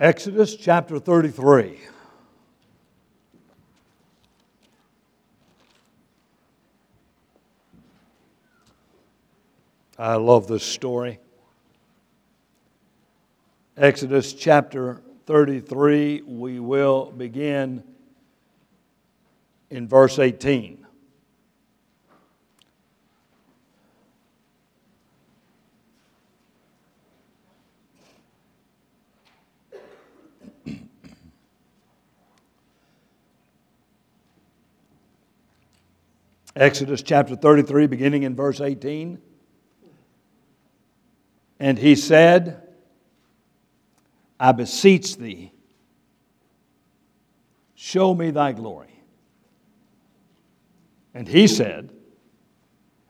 Exodus chapter 33. I love this story. Exodus chapter 33, we will begin in verse 18. Exodus chapter 33, beginning in verse 18. And he said, I beseech thee, show me thy glory. And he said,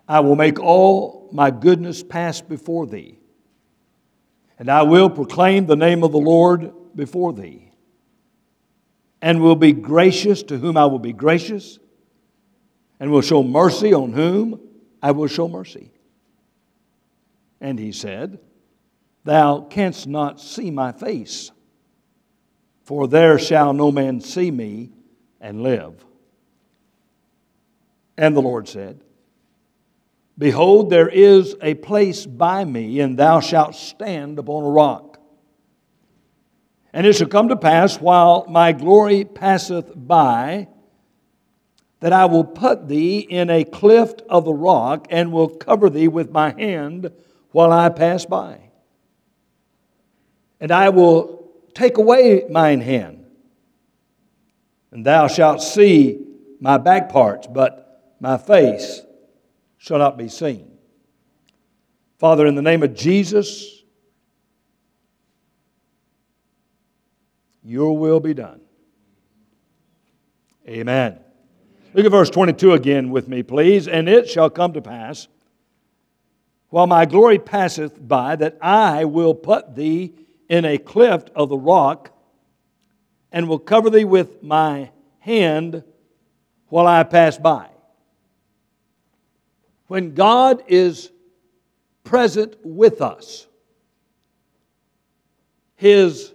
I will make all my goodness pass before thee, and I will proclaim the name of the Lord before thee, and will be gracious to whom I will be gracious and will show mercy on whom I will show mercy. And he said, Thou canst not see my face, for there shall no man see me and live. And the Lord said, Behold, there is a place by me, and thou shalt stand upon a rock. And it shall come to pass, while my glory passeth by, that I will put thee in a cleft of the rock and will cover thee with my hand while I pass by. And I will take away mine hand, and thou shalt see my back parts, but my face shall not be seen. Father, in the name of Jesus, your will be done. Amen. Look at verse 22 again with me, please. And it shall come to pass, while my glory passeth by, that I will put thee in a cleft of the rock, and will cover thee with my hand while I pass by. When God is present with us, His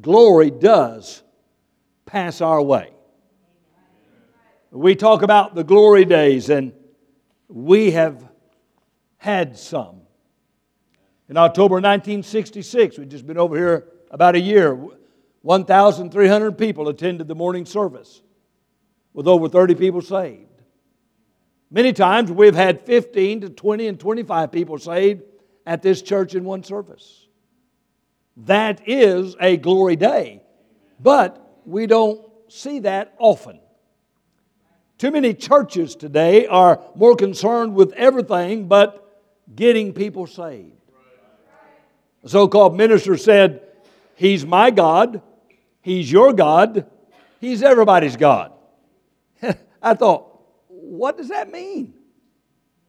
glory does pass our way. We talk about the glory days, and we have had some. In October 1966, we've just been over here about a year, 1,300 people attended the morning service with over 30 people saved. Many times we've had 15 to 20 and 25 people saved at this church in one service. That is a glory day, but we don't see that often. Too many churches today are more concerned with everything but getting people saved. The so called minister said, He's my God, He's your God, He's everybody's God. I thought, what does that mean?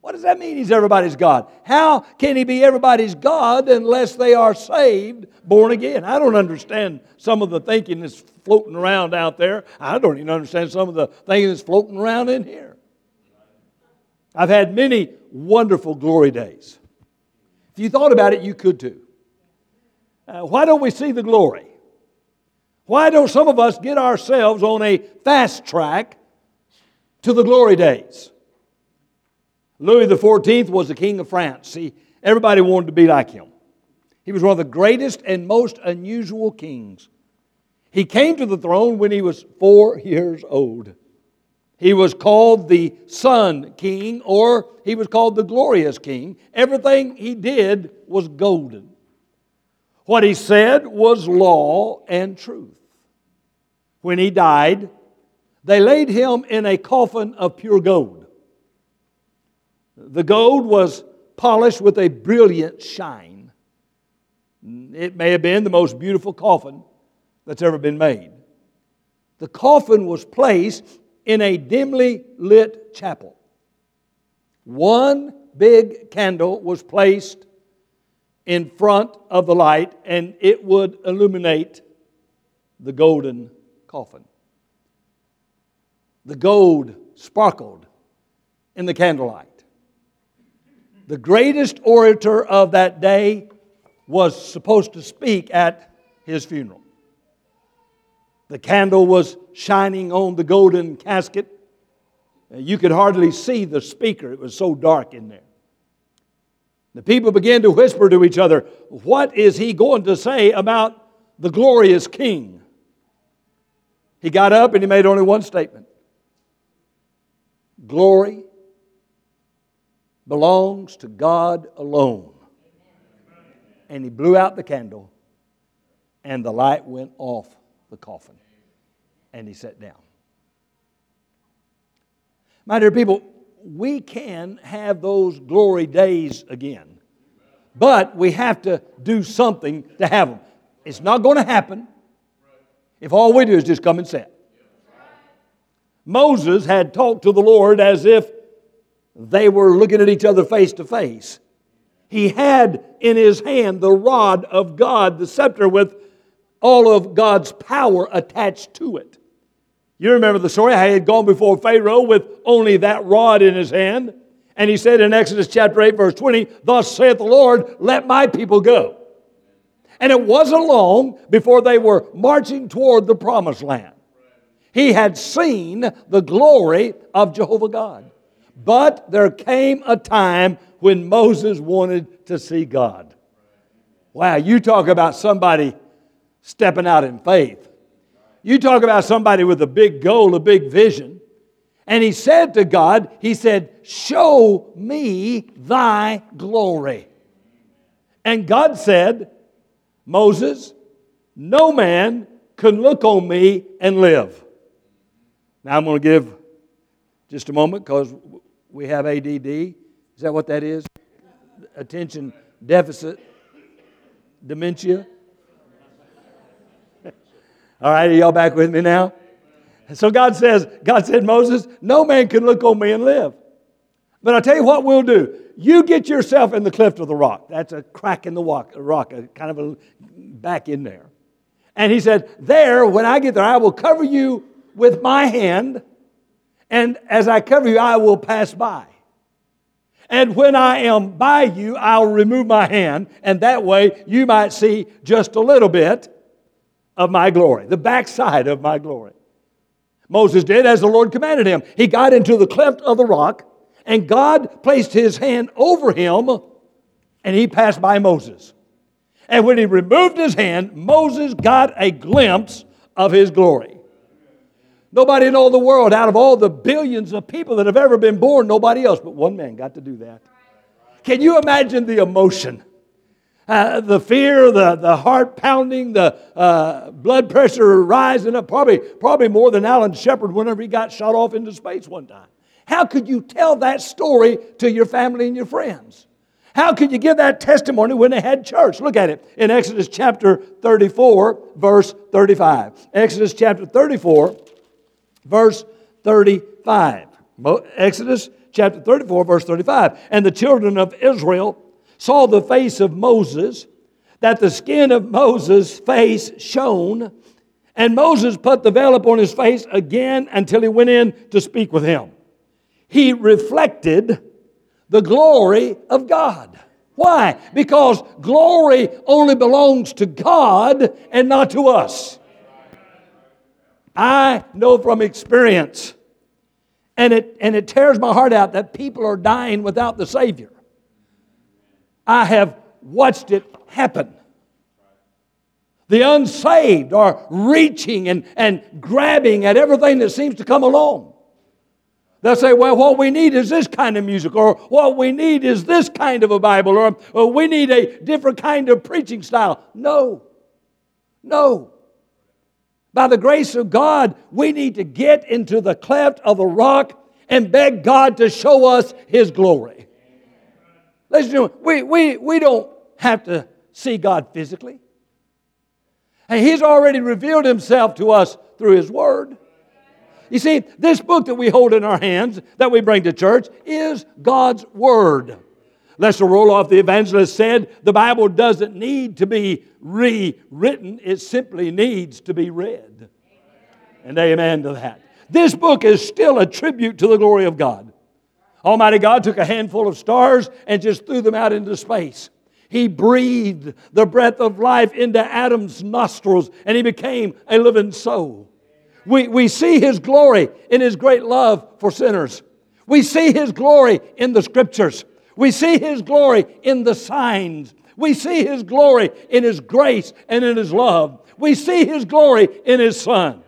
What does that mean he's everybody's God? How can he be everybody's God unless they are saved, born again? I don't understand some of the thinking that's floating around out there. I don't even understand some of the thinking that's floating around in here. I've had many wonderful glory days. If you thought about it, you could too. Uh, why don't we see the glory? Why don't some of us get ourselves on a fast track to the glory days? Louis XIV was the king of France. See, everybody wanted to be like him. He was one of the greatest and most unusual kings. He came to the throne when he was four years old. He was called the Sun King, or he was called the Glorious King. Everything he did was golden. What he said was law and truth. When he died, they laid him in a coffin of pure gold. The gold was polished with a brilliant shine. It may have been the most beautiful coffin that's ever been made. The coffin was placed in a dimly lit chapel. One big candle was placed in front of the light, and it would illuminate the golden coffin. The gold sparkled in the candlelight. The greatest orator of that day was supposed to speak at his funeral. The candle was shining on the golden casket. You could hardly see the speaker, it was so dark in there. The people began to whisper to each other, What is he going to say about the glorious king? He got up and he made only one statement Glory belongs to God alone. And he blew out the candle, and the light went off the coffin, and he sat down. My dear people, we can have those glory days again. But we have to do something to have them. It's not going to happen if all we do is just come and sit. Moses had talked to the Lord as if they were looking at each other face to face. He had in his hand the rod of God, the scepter with all of God's power attached to it. You remember the story. how he had gone before Pharaoh with only that rod in his hand. And he said in Exodus chapter 8, verse 20, Thus saith the Lord, let my people go. And it wasn't long before they were marching toward the promised land. He had seen the glory of Jehovah God. But there came a time when Moses wanted to see God. Wow, you talk about somebody stepping out in faith. You talk about somebody with a big goal, a big vision. And he said to God, He said, Show me thy glory. And God said, Moses, no man can look on me and live. Now I'm going to give just a moment because we have ADD. Is that what that is? Attention deficit, dementia. All right, are y'all back with me now? So God says, God said, Moses, no man can look on me and live. But I'll tell you what we'll do. You get yourself in the cleft of the rock. That's a crack in the rock, rock a kind of a back in there. And he said, There, when I get there, I will cover you with my hand, and as I cover you, I will pass by. And when I am by you, I'll remove my hand, and that way you might see just a little bit of my glory, the backside of my glory. Moses did as the Lord commanded him. He got into the cleft of the rock, and God placed his hand over him, and he passed by Moses. And when he removed his hand, Moses got a glimpse of his glory. Nobody in all the world, out of all the billions of people that have ever been born, nobody else but one man got to do that. Can you imagine the emotion? Uh, the fear, the, the heart pounding, the uh, blood pressure rising up, probably, probably more than Alan Shepard whenever he got shot off into space one time. How could you tell that story to your family and your friends? How could you give that testimony when they had church? Look at it in Exodus chapter 34, verse 35. Exodus chapter 34, verse 35. Exodus chapter 34, verse 35. And the children of Israel saw the face of Moses, that the skin of Moses' face shone, and Moses put the veil upon his face again until he went in to speak with him. He reflected the glory of God. Why? Because glory only belongs to God and not to us. I know from experience, and it, and it tears my heart out that people are dying without the Savior. I have watched it happen. The unsaved are reaching and, and grabbing at everything that seems to come along. They'll say, well, what we need is this kind of music, or what we need is this kind of a Bible, or, or we need a different kind of preaching style. No. No. By the grace of God, we need to get into the cleft of a rock and beg God to show us His glory. Ladies and gentlemen, we, we, we don't have to see God physically. And He's already revealed Himself to us through His Word. You see, this book that we hold in our hands, that we bring to church, is God's Word. Lester Roloff, the evangelist, said the Bible doesn't need to be rewritten, it simply needs to be read. And amen to that. This book is still a tribute to the glory of God. Almighty God took a handful of stars and just threw them out into space. He breathed the breath of life into Adam's nostrils and he became a living soul. We, we see his glory in his great love for sinners. We see his glory in the scriptures. We see his glory in the signs. We see his glory in his grace and in his love. We see his glory in his son.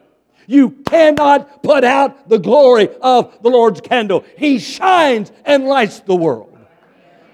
You cannot put out the glory of the Lord's candle. He shines and lights the world.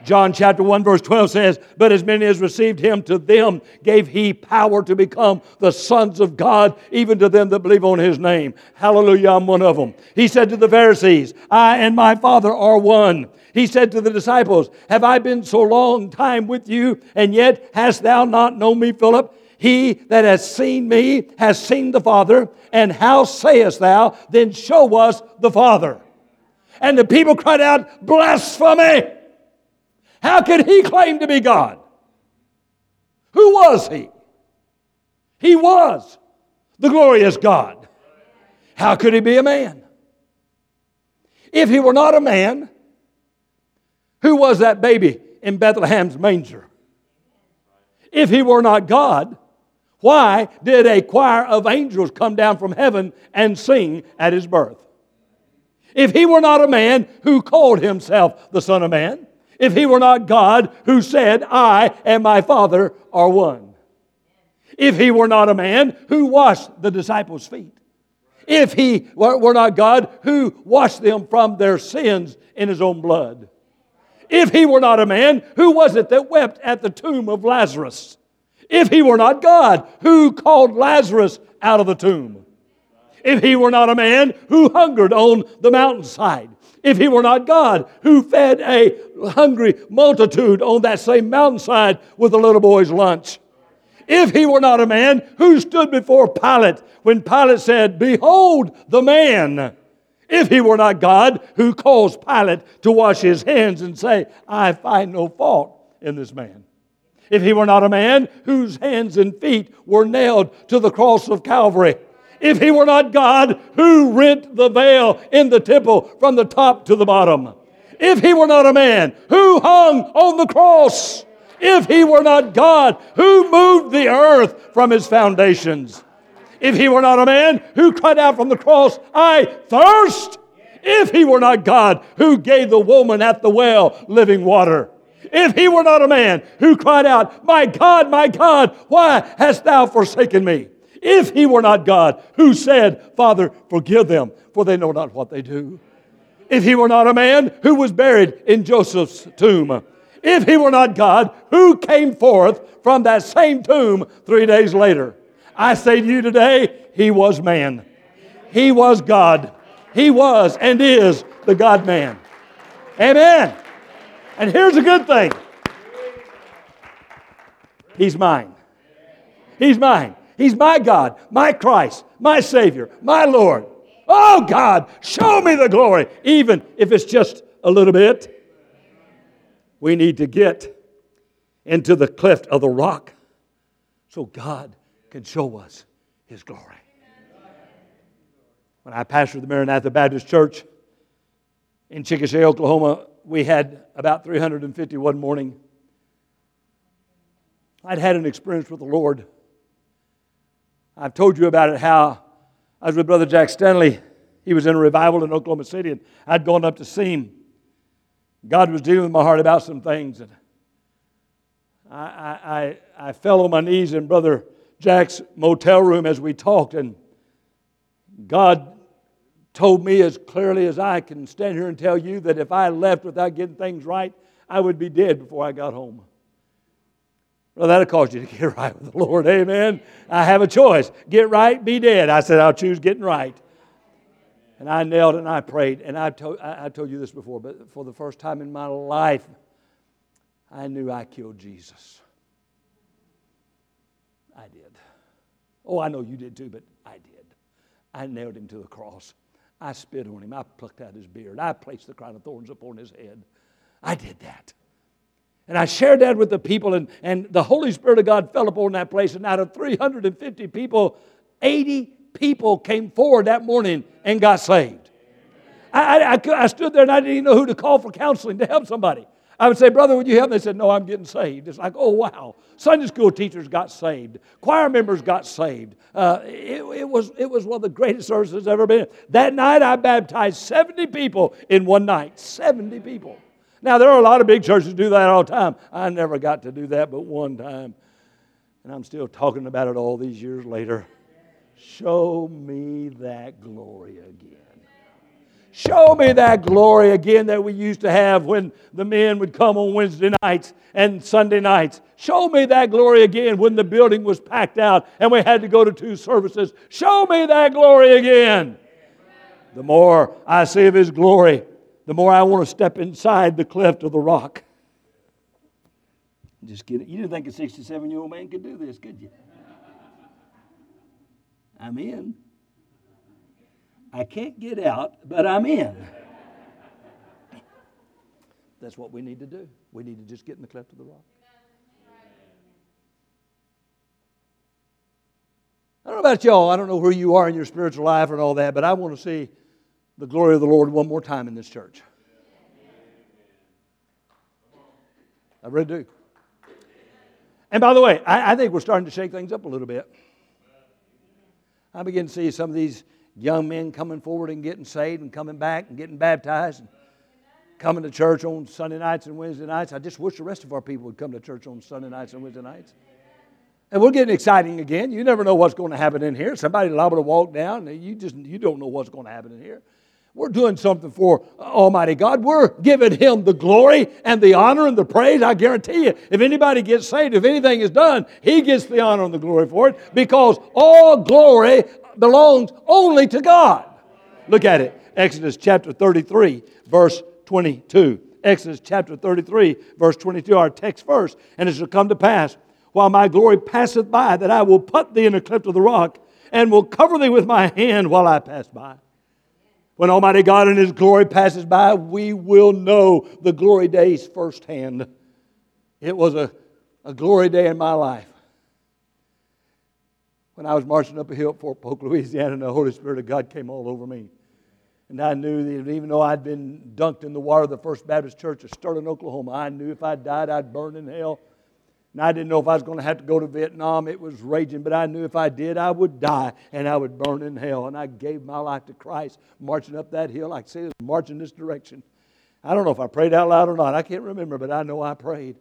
John chapter 1 verse 12 says, But as many as received him, to them gave he power to become the sons of God, even to them that believe on his name. Hallelujah, I'm one of them. He said to the Pharisees, I and my Father are one. He said to the disciples, Have I been so long time with you, and yet hast thou not known me, Philip? He that has seen me has seen the Father. And how sayest thou, then show us the Father? And the people cried out, Blasphemy! How could he claim to be God? Who was he? He was the glorious God. How could he be a man? If he were not a man, who was that baby in Bethlehem's manger? If he were not God, why did a choir of angels come down from heaven and sing at his birth? If he were not a man who called himself the Son of Man, if he were not God who said, I and my Father are one, if he were not a man who washed the disciples' feet, if he were not God who washed them from their sins in his own blood, if he were not a man, who was it that wept at the tomb of Lazarus? if he were not God who called Lazarus out of the tomb, if he were not a man who hungered on the mountainside, if he were not God who fed a hungry multitude on that same mountainside with a little boy's lunch, if he were not a man who stood before Pilate when Pilate said, Behold the man, if he were not God who caused Pilate to wash his hands and say, I find no fault in this man. If he were not a man whose hands and feet were nailed to the cross of Calvary. If he were not God who rent the veil in the temple from the top to the bottom. If he were not a man who hung on the cross. If he were not God who moved the earth from his foundations. If he were not a man who cried out from the cross, I thirst. If he were not God who gave the woman at the well living water if he were not a man who cried out, My God, my God, why hast thou forsaken me? If he were not God who said, Father, forgive them, for they know not what they do. If he were not a man who was buried in Joseph's tomb. If he were not God who came forth from that same tomb three days later. I say to you today, he was man. He was God. He was and is the God man. Amen. And here's a good thing He's mine. He's mine. He's my God, my Christ, my Savior, my Lord. Oh God, show me the glory, even if it's just a little bit. We need to get into the cleft of the rock so God can show us His glory. When I pastored the Maranatha Baptist Church in Chickasha, Oklahoma, we had about 350 one morning. I'd had an experience with the Lord. I've told you about it how I was with Brother Jack Stanley. He was in a revival in Oklahoma City, and I'd gone up to see him. God was dealing with my heart about some things, and I, I, I fell on my knees in Brother Jack's motel room as we talked, and God told me as clearly as I can stand here and tell you that if I left without getting things right, I would be dead before I got home. Well, that'll cause you to get right with the Lord. Amen. I have a choice get right, be dead. I said, I'll choose getting right. And I knelt and I prayed. And I told, I told you this before, but for the first time in my life, I knew I killed Jesus. I did. Oh, I know you did too, but I did. I nailed him to the cross. I spit on him. I plucked out his beard. I placed the crown of thorns upon his head. I did that. And I shared that with the people, and, and the Holy Spirit of God fell upon that place. And out of 350 people, 80 people came forward that morning and got saved. I, I, I, stood there and I didn't even know who to call for counseling to help somebody. I would say, Brother, would you help? They said, No, I'm getting saved. It's like, oh, wow. Sunday school teachers got saved, choir members got saved. Uh, it, it, was, it was one of the greatest services ever been. That night, I baptized 70 people in one night. 70 people. Now, there are a lot of big churches do that all the time. I never got to do that but one time. And I'm still talking about it all these years later. Show me that glory again. Show me that glory again that we used to have when the men would come on Wednesday nights and Sunday nights. Show me that glory again when the building was packed out and we had to go to two services. Show me that glory again. The more I see of His glory, the more I want to step inside the cleft of the rock. Just kidding. You didn't think a 67 year old man could do this, could you? I'm in. I can't get out, but I'm in. That's what we need to do. We need to just get in the cleft of the rock. I don't know about y'all. I don't know where you are in your spiritual life and all that, but I want to see the glory of the Lord one more time in this church. I really do. And by the way, I, I think we're starting to shake things up a little bit. I begin to see some of these young men coming forward and getting saved and coming back and getting baptized and coming to church on Sunday nights and Wednesday nights. I just wish the rest of our people would come to church on Sunday nights and Wednesday nights. And we're getting exciting again. You never know what's going to happen in here. Somebody liable to walk down, you just you don't know what's going to happen in here. We're doing something for Almighty God. We're giving Him the glory and the honor and the praise. I guarantee you, if anybody gets saved, if anything is done, He gets the honor and the glory for it because all glory belongs only to God. Look at it. Exodus chapter 33, verse 22. Exodus chapter 33, verse 22, our text verse. And it shall come to pass, while my glory passeth by, that I will put thee in a cleft of the rock, and will cover thee with my hand while I pass by. When Almighty God in His glory passes by, we will know the glory days firsthand. It was a, a glory day in my life when I was marching up a hill at Fort Polk, Louisiana, and the Holy Spirit of God came all over me. And I knew that even though I'd been dunked in the water of the First Baptist Church of Sterling, Oklahoma, I knew if I died, I'd burn in hell. And I didn't know if I was going to have to go to Vietnam. It was raging, but I knew if I did, I would die and I would burn in hell. And I gave my life to Christ, marching up that hill. Like I say, marching this direction. I don't know if I prayed out loud or not. I can't remember, but I know I prayed.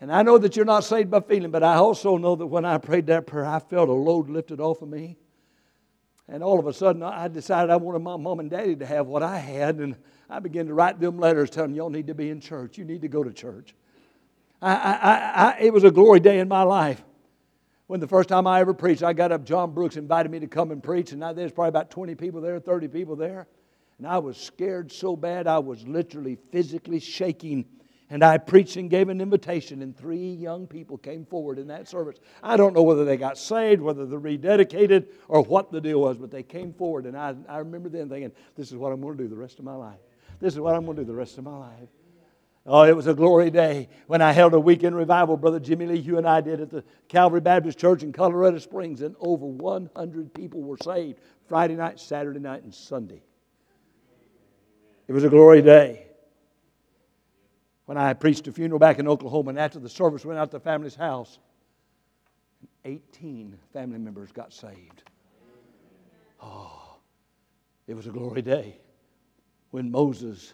And I know that you're not saved by feeling, but I also know that when I prayed that prayer, I felt a load lifted off of me. And all of a sudden, I decided I wanted my mom and daddy to have what I had. And I began to write them letters telling them, y'all need to be in church. You need to go to church. I, I, I, it was a glory day in my life. When the first time I ever preached, I got up, John Brooks invited me to come and preach. And there's probably about 20 people there, 30 people there. And I was scared so bad, I was literally physically shaking and I preached and gave an invitation, and three young people came forward in that service. I don't know whether they got saved, whether they rededicated, or what the deal was, but they came forward, and I, I remember then thinking, this is what I'm going to do the rest of my life. This is what I'm going to do the rest of my life. Oh, it was a glory day when I held a weekend revival, Brother Jimmy Lee, you and I did at the Calvary Baptist Church in Colorado Springs, and over 100 people were saved Friday night, Saturday night, and Sunday. It was a glory day when I preached a funeral back in Oklahoma, and after the service went out to the family's house, 18 family members got saved. Oh, it was a glory day when Moses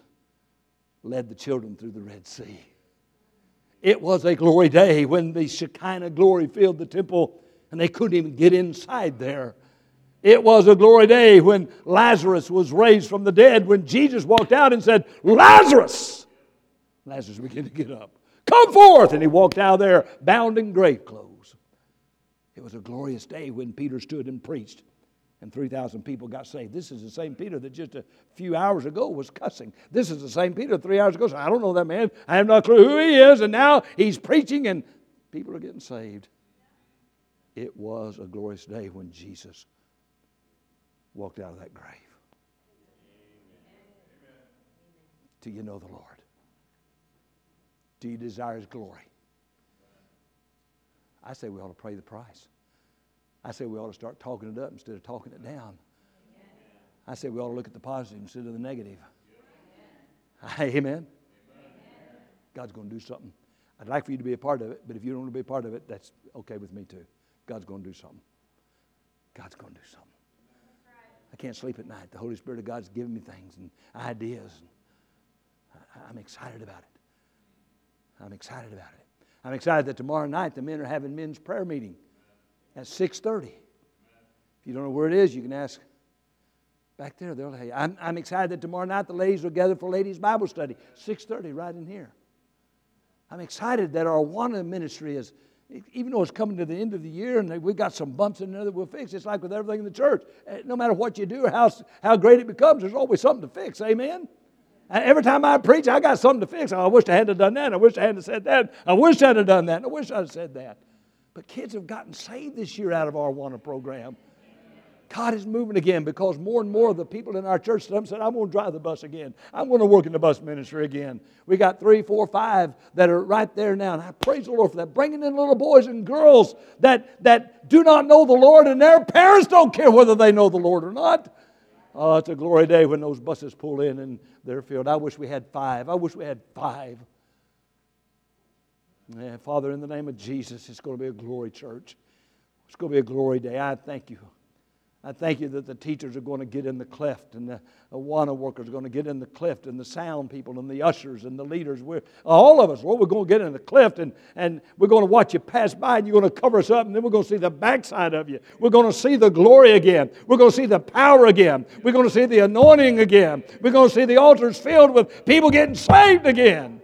led the children through the Red Sea. It was a glory day when the Shekinah glory filled the temple and they couldn't even get inside there. It was a glory day when Lazarus was raised from the dead, when Jesus walked out and said, Lazarus, Lazarus began to get up. Come forth! And he walked out there bound in grave clothes. It was a glorious day when Peter stood and preached, and 3,000 people got saved. This is the same Peter that just a few hours ago was cussing. This is the same Peter three hours ago. I don't know that man. I have no clue who he is. And now he's preaching, and people are getting saved. It was a glorious day when Jesus walked out of that grave. Do you know the Lord? Do you desire His glory? I say we ought to pray the price. I say we ought to start talking it up instead of talking it down. I say we ought to look at the positive instead of the negative. Amen. Amen. God's going to do something. I'd like for you to be a part of it, but if you don't want to be a part of it, that's okay with me too. God's going to do something. God's going to do something. I can't sleep at night. The Holy Spirit of God's giving me things and ideas. and I'm excited about it. I'm excited about it. I'm excited that tomorrow night the men are having men's prayer meeting at 6:30. If you don't know where it is, you can ask back there. They'll tell you. I'm, I'm excited that tomorrow night the ladies will gather for ladies' Bible study, 6:30, right in here. I'm excited that our Awana ministry is, even though it's coming to the end of the year and we've got some bumps in there that we'll fix. It's like with everything in the church. Eh, no matter what you do or how, how great it becomes, there's always something to fix. Amen. Every time I preach, I got something to fix. Oh, I wish I hadn't done that. I wish I hadn't said that. I wish I'd have done that. I wish I'd said that. But kids have gotten saved this year out of our Awana program. God is moving again because more and more of the people in our church said, I'm going to drive the bus again. I'm going to work in the bus ministry again. We got three, four, five that are right there now. And I praise the Lord for that. Bringing in little boys and girls that, that do not know the Lord and their parents don't care whether they know the Lord or not. Oh, it's a glory day when those buses pull in and they're filled. I wish we had five. I wish we had five. Yeah, Father, in the name of Jesus, it's going to be a glory church. It's going to be a glory day. I thank you. I thank you that the teachers are going to get in the cleft and the Awana workers are going to get in the cleft and the sound people and the ushers and the leaders. We're, all of us, Lord, we're going to get in the cleft and, and we're going to watch you pass by and you're going to cover us up and then we're going to see the backside of you. We're going to see the glory again. We're going to see the power again. We're going to see the anointing again. We're going to see the altars filled with people getting saved again.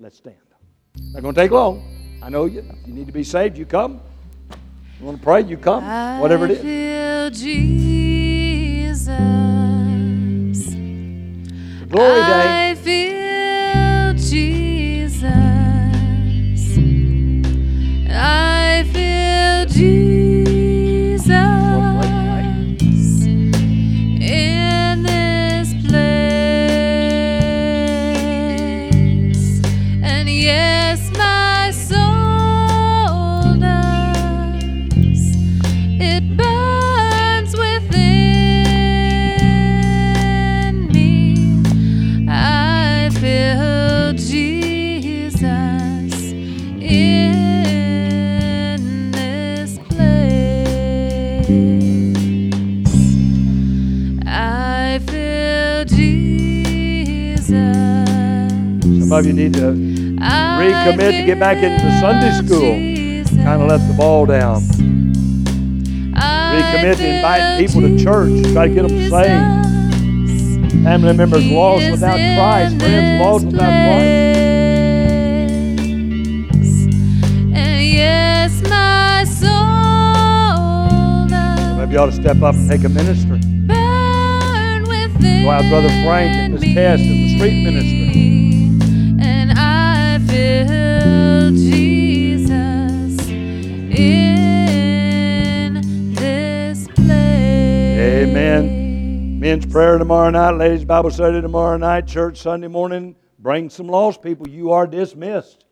Let's stand. Not going to take long. I know you. If you need to be saved, you come. You want to pray, you come. Whatever it is. Jesus. Glory day. I feel of you need to recommit to get back into Sunday school. Kind of let the ball down. Recommit to invite people to church. Try to get them saved. Family members lost without Christ. Friends lost without Christ. And yes, my soul Some you ought to step up and take a ministry. burn Go out, Brother Frank and Miss Tess in the street ministry. In this place. Amen. Men's prayer tomorrow night, ladies' Bible study tomorrow night, church Sunday morning. Bring some lost people. You are dismissed.